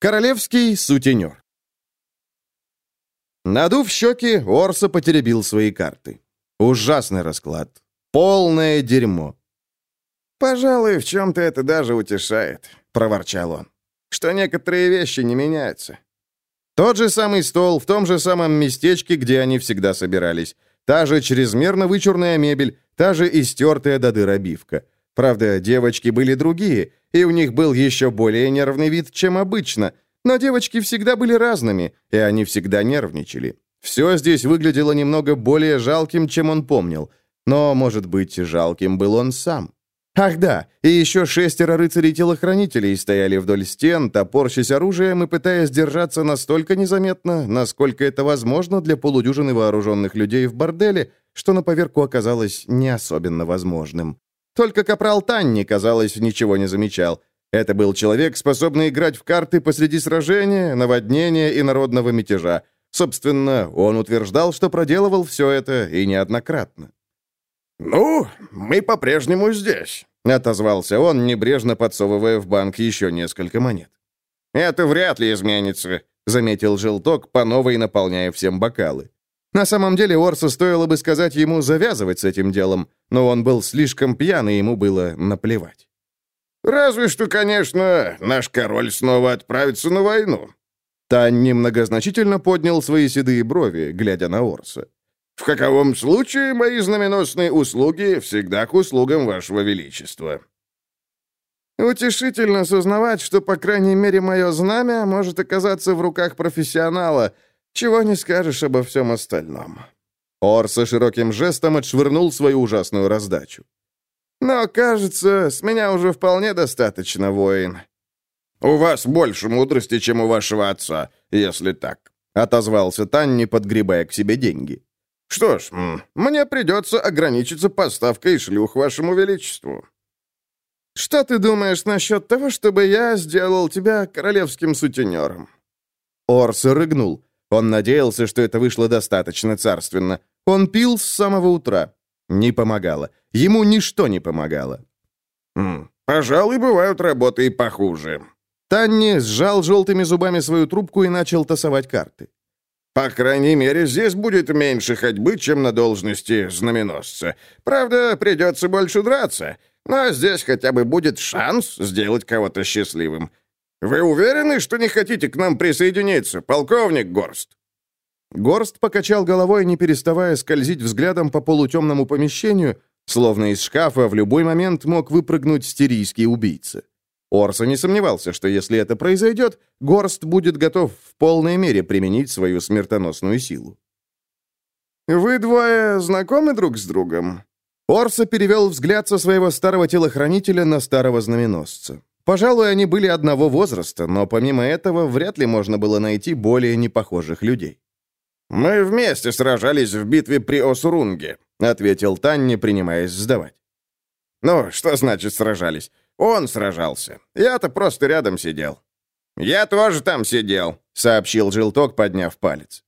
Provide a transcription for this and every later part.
Королевский сутенер. Надув щеки, Орса потеребил свои карты. Ужасный расклад. Полное дерьмо. «Пожалуй, в чем-то это даже утешает», — проворчал он. «Что некоторые вещи не меняются». Тот же самый стол в том же самом местечке, где они всегда собирались. Та же чрезмерно вычурная мебель, та же истертая до дыр обивка. Правда, девочки были другие, и у них был еще более нервный вид, чем обычно. Но девочки всегда были разными, и они всегда нервничали. Все здесь выглядело немного более жалким, чем он помнил. Но, может быть, жалким был он сам. Ах да, и еще шестеро рыцарей-телохранителей стояли вдоль стен, топорщась оружием и пытаясь держаться настолько незаметно, насколько это возможно для полудюжины вооруженных людей в борделе, что на поверку оказалось не особенно возможным. Только капрал Танни, казалось, ничего не замечал. Это был человек, способный играть в карты посреди сражения, наводнения и народного мятежа. Собственно, он утверждал, что проделывал все это и неоднократно. «Ну, мы по-прежнему здесь», — отозвался он, небрежно подсовывая в банк еще несколько монет. «Это вряд ли изменится», — заметил желток, по новой наполняя всем бокалы. На самом деле Орсу стоило бы сказать ему завязывать с этим делом, но он был слишком пьян, и ему было наплевать. «Разве что, конечно, наш король снова отправится на войну». Тань многозначительно поднял свои седые брови, глядя на Орса. В каковом случае мои знаменосные услуги всегда к услугам вашего величества». «Утешительно сознавать, что, по крайней мере, мое знамя может оказаться в руках профессионала, чего не скажешь обо всем остальном». Орса широким жестом отшвырнул свою ужасную раздачу. «Но, кажется, с меня уже вполне достаточно, воин». «У вас больше мудрости, чем у вашего отца, если так», — отозвался Танни, подгребая к себе деньги. Что ж, мне придется ограничиться поставкой шлюх вашему величеству». «Что ты думаешь насчет того, чтобы я сделал тебя королевским сутенером?» Орс рыгнул. Он надеялся, что это вышло достаточно царственно. Он пил с самого утра. Не помогало. Ему ничто не помогало. «Хм, пожалуй, бывают работы и похуже». Танни сжал желтыми зубами свою трубку и начал тасовать карты. По крайней мере, здесь будет меньше ходьбы, чем на должности знаменосца. Правда, придется больше драться, но здесь хотя бы будет шанс сделать кого-то счастливым. Вы уверены, что не хотите к нам присоединиться, полковник Горст?» Горст покачал головой, не переставая скользить взглядом по полутемному помещению, словно из шкафа в любой момент мог выпрыгнуть стерийский убийца. Орса не сомневался, что если это произойдет, Горст будет готов в полной мере применить свою смертоносную силу. «Вы двое знакомы друг с другом?» Орса перевел взгляд со своего старого телохранителя на старого знаменосца. Пожалуй, они были одного возраста, но помимо этого вряд ли можно было найти более непохожих людей. «Мы вместе сражались в битве при Осурунге», — ответил Танни, принимаясь сдавать. «Ну, что значит сражались? Он сражался. Я-то просто рядом сидел». «Я тоже там сидел», — сообщил Желток, подняв палец.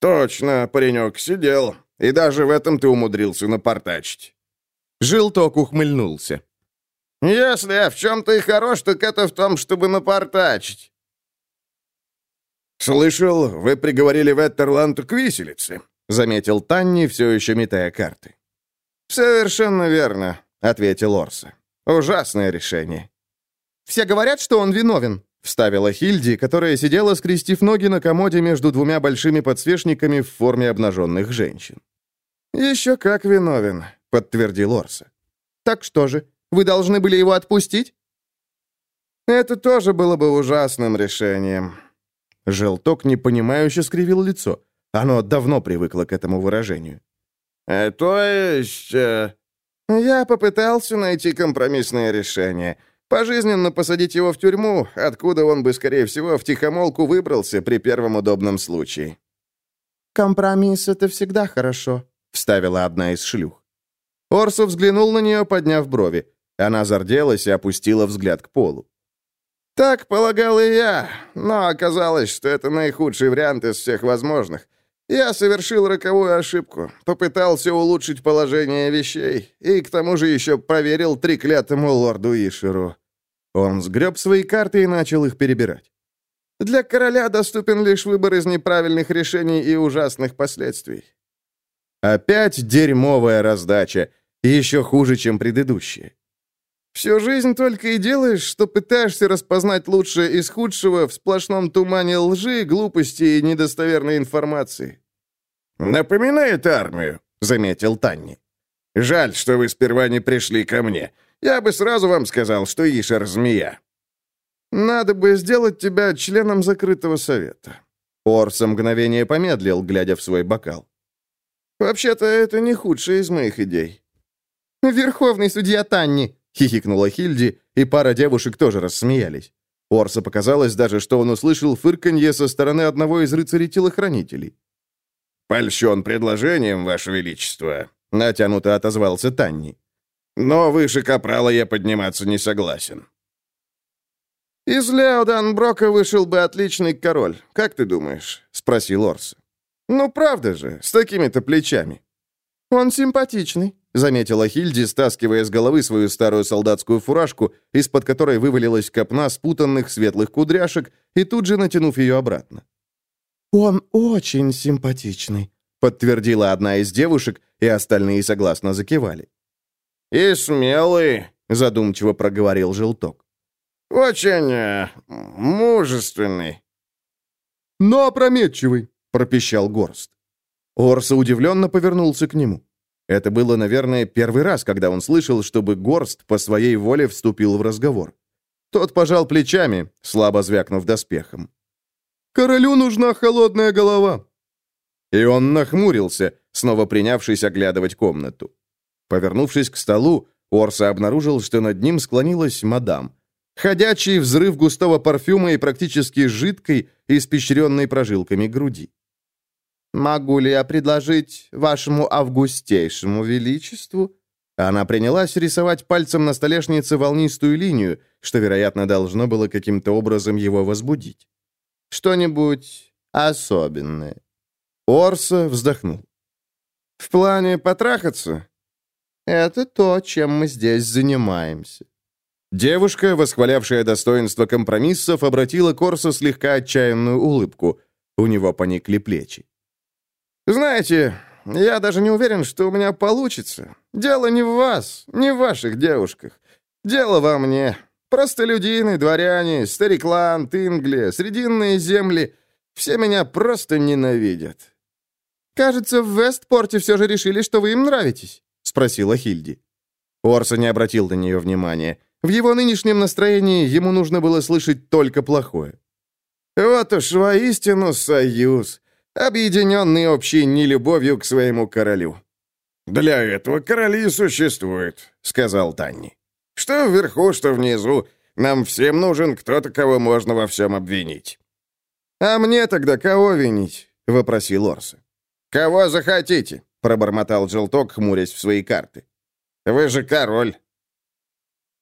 «Точно, паренек, сидел. И даже в этом ты умудрился напортачить». Желток ухмыльнулся. «Если я в чем-то и хорош, так это в том, чтобы напортачить». «Слышал, вы приговорили Веттерланду к виселице», — заметил Танни, все еще метая карты. «Совершенно верно», — ответил Орса. Ужасное решение. «Все говорят, что он виновен», — вставила Хильди, которая сидела, скрестив ноги на комоде между двумя большими подсвечниками в форме обнаженных женщин. «Еще как виновен», — подтвердил Орса. «Так что же, вы должны были его отпустить?» «Это тоже было бы ужасным решением». Желток непонимающе скривил лицо. Оно давно привыкло к этому выражению. «Э, «То есть...» э, «Я попытался найти компромиссное решение. Пожизненно посадить его в тюрьму, откуда он бы, скорее всего, в тихомолку выбрался при первом удобном случае». «Компромисс — это всегда хорошо», — вставила одна из шлюх. Орсу взглянул на нее, подняв брови. Она зарделась и опустила взгляд к полу. «Так полагал и я, но оказалось, что это наихудший вариант из всех возможных. Я совершил роковую ошибку, попытался улучшить положение вещей и к тому же еще поверил треклятому лорду Ишеру. Он сгреб свои карты и начал их перебирать. Для короля доступен лишь выбор из неправильных решений и ужасных последствий». Опять дерьмовая раздача, еще хуже, чем предыдущая. Всю жизнь только и делаешь, что пытаешься распознать лучшее из худшего в сплошном тумане лжи, глупости и недостоверной информации. «Напоминает армию», — заметил Танни. «Жаль, что вы сперва не пришли ко мне. Я бы сразу вам сказал, что Ишер — змея». «Надо бы сделать тебя членом закрытого совета». Орса мгновение помедлил, глядя в свой бокал. «Вообще-то это не худшая из моих идей». «Верховный судья Танни», — хихикнула Хильди, и пара девушек тоже рассмеялись. Орса показалось даже, что он услышал фырканье со стороны одного из рыцарей-телохранителей. «Польщен предложением, Ваше Величество», — натянуто отозвался Танни. «Но выше капрала я подниматься не согласен». «Из Леоданброка вышел бы отличный король, как ты думаешь?» — спросил Орса. «Ну, правда же, с такими-то плечами». «Он симпатичный», — заметила Хильди, стаскивая с головы свою старую солдатскую фуражку, из-под которой вывалилась копна спутанных светлых кудряшек, и тут же натянув ее обратно. «Он очень симпатичный», — подтвердила одна из девушек, и остальные согласно закивали. «И смелый», — задумчиво проговорил Желток. «Очень э, мужественный». «Но опрометчивый», — пропищал Горст. Орса удивленно повернулся к нему. Это было, наверное, первый раз, когда он слышал, чтобы Горст по своей воле вступил в разговор. Тот пожал плечами, слабо звякнув доспехом. «Королю нужна холодная голова». И он нахмурился, снова принявшись оглядывать комнату. Повернувшись к столу, Орса обнаружил, что над ним склонилась мадам. Ходячий взрыв густого парфюма и практически жидкой, испещренной прожилками груди. «Могу ли я предложить вашему августейшему величеству?» Она принялась рисовать пальцем на столешнице волнистую линию, что, вероятно, должно было каким-то образом его возбудить. «Что-нибудь особенное?» Орса вздохнул. «В плане потрахаться?» «Это то, чем мы здесь занимаемся». Девушка, восхвалявшая достоинство компромиссов, обратила к Орсу слегка отчаянную улыбку. У него поникли плечи. «Знаете, я даже не уверен, что у меня получится. Дело не в вас, не в ваших девушках. Дело во мне. Простолюдины, дворяне, стариклан, Тингли, срединные земли — все меня просто ненавидят». «Кажется, в Вестпорте все же решили, что вы им нравитесь», — спросила Хильди. Орса не обратил на нее внимания. В его нынешнем настроении ему нужно было слышать только плохое. «Вот уж воистину союз объединенный общей нелюбовью к своему королю. «Для этого короли существуют», — сказал Танни. «Что вверху, что внизу, нам всем нужен кто-то, кого можно во всем обвинить». «А мне тогда кого винить?» — вопросил Орса. «Кого захотите», — пробормотал Желток, хмурясь в свои карты. «Вы же король».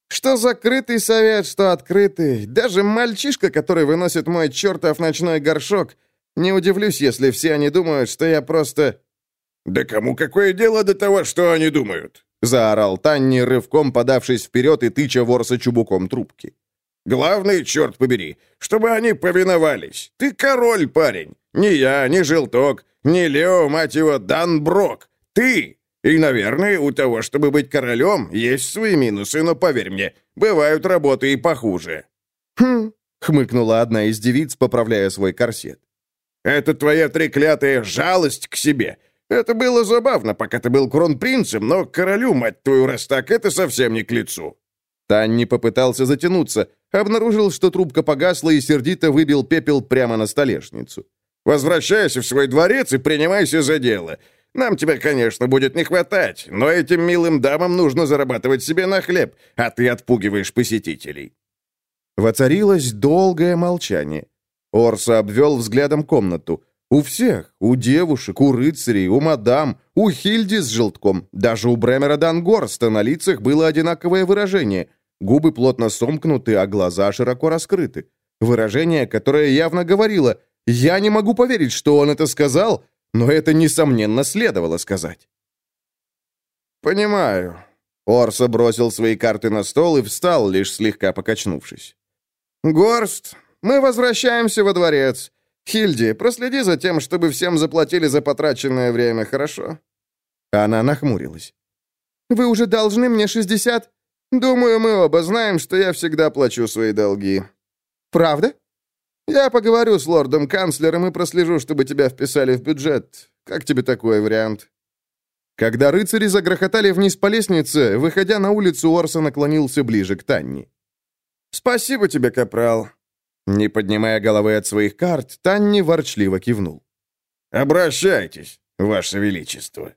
Что закрытый совет, что открытый. Даже мальчишка, который выносит мой чертов ночной горшок, не удивлюсь, если все они думают, что я просто...» «Да кому какое дело до того, что они думают?» Заорал Танни, рывком подавшись вперед и тыча ворса чубуком трубки. «Главное, черт побери, чтобы они повиновались. Ты король, парень. Не я, не Желток, не Лео, мать его, Дан Брок. Ты! И, наверное, у того, чтобы быть королем, есть свои минусы, но, поверь мне, бывают работы и похуже». «Хм», — хмыкнула одна из девиц, поправляя свой корсет. Это твоя треклятая жалость к себе. Это было забавно, пока ты был кронпринцем, но королю, мать твою, раз так, это совсем не к лицу». Танни попытался затянуться, обнаружил, что трубка погасла и сердито выбил пепел прямо на столешницу. «Возвращайся в свой дворец и принимайся за дело. Нам тебя, конечно, будет не хватать, но этим милым дамам нужно зарабатывать себе на хлеб, а ты отпугиваешь посетителей». Воцарилось долгое молчание. Орса обвел взглядом комнату. У всех, у девушек, у рыцарей, у мадам, у Хильди с желтком, даже у Бремера Дангорста на лицах было одинаковое выражение. Губы плотно сомкнуты, а глаза широко раскрыты. Выражение, которое явно говорило «Я не могу поверить, что он это сказал», но это, несомненно, следовало сказать. «Понимаю». Орса бросил свои карты на стол и встал, лишь слегка покачнувшись. «Горст, Мы возвращаемся во дворец. Хильди, проследи за тем, чтобы всем заплатили за потраченное время, хорошо?» Она нахмурилась. «Вы уже должны мне 60? Думаю, мы оба знаем, что я всегда плачу свои долги». «Правда?» «Я поговорю с лордом-канцлером и прослежу, чтобы тебя вписали в бюджет. Как тебе такой вариант?» Когда рыцари загрохотали вниз по лестнице, выходя на улицу, Орса наклонился ближе к Танни. «Спасибо тебе, капрал». Не поднимая головы от своих карт, Танни ворчливо кивнул. «Обращайтесь, ваше величество».